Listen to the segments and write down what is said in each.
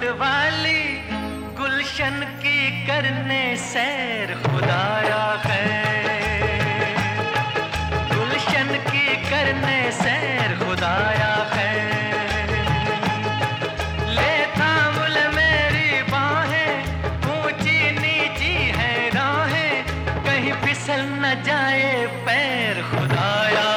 एक वाली गुलशन की करने सैर खुदाया है गुलशन की करने सैर खुदाया है ले थाम ले मेरी बाहें नीची है राहें, कहीं न जाए पैर खुदाया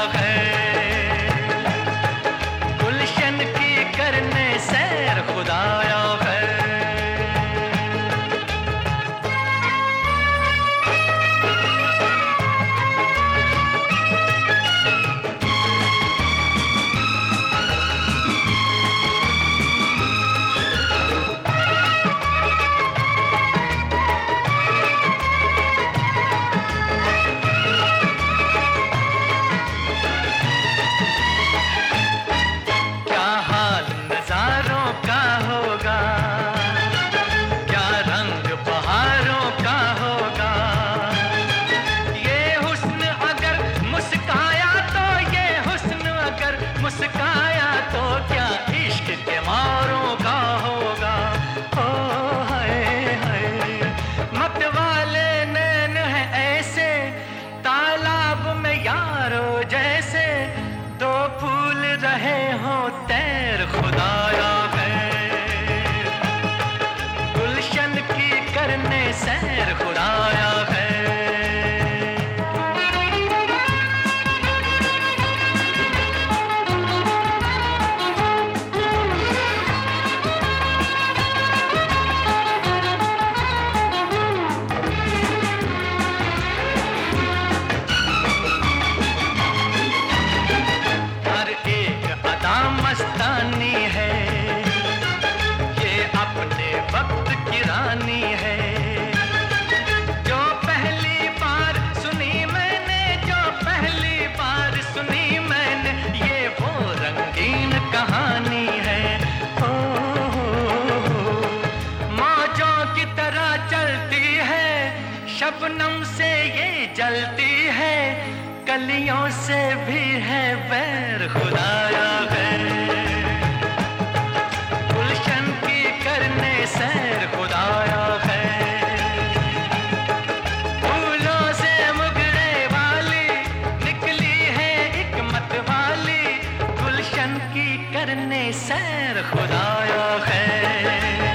तैर खुदाया है। गुलशन की करने सैर खुदाया शबनम से ये जलती है, कलियों से भी है बैर खुदाया है गुलशन की करने सैर खुदाया फूलों से मुगड़े वाली निकली एक मत वाली, गुलशन की करने सैर खुदाया है